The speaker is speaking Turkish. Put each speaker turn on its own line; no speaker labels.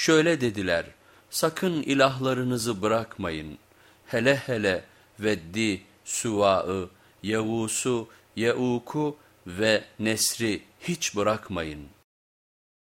Şöyle dediler, sakın ilahlarınızı bırakmayın. Hele hele Veddi, Suva'ı, yavusu, Yeuk'u ve Nesri hiç bırakmayın.''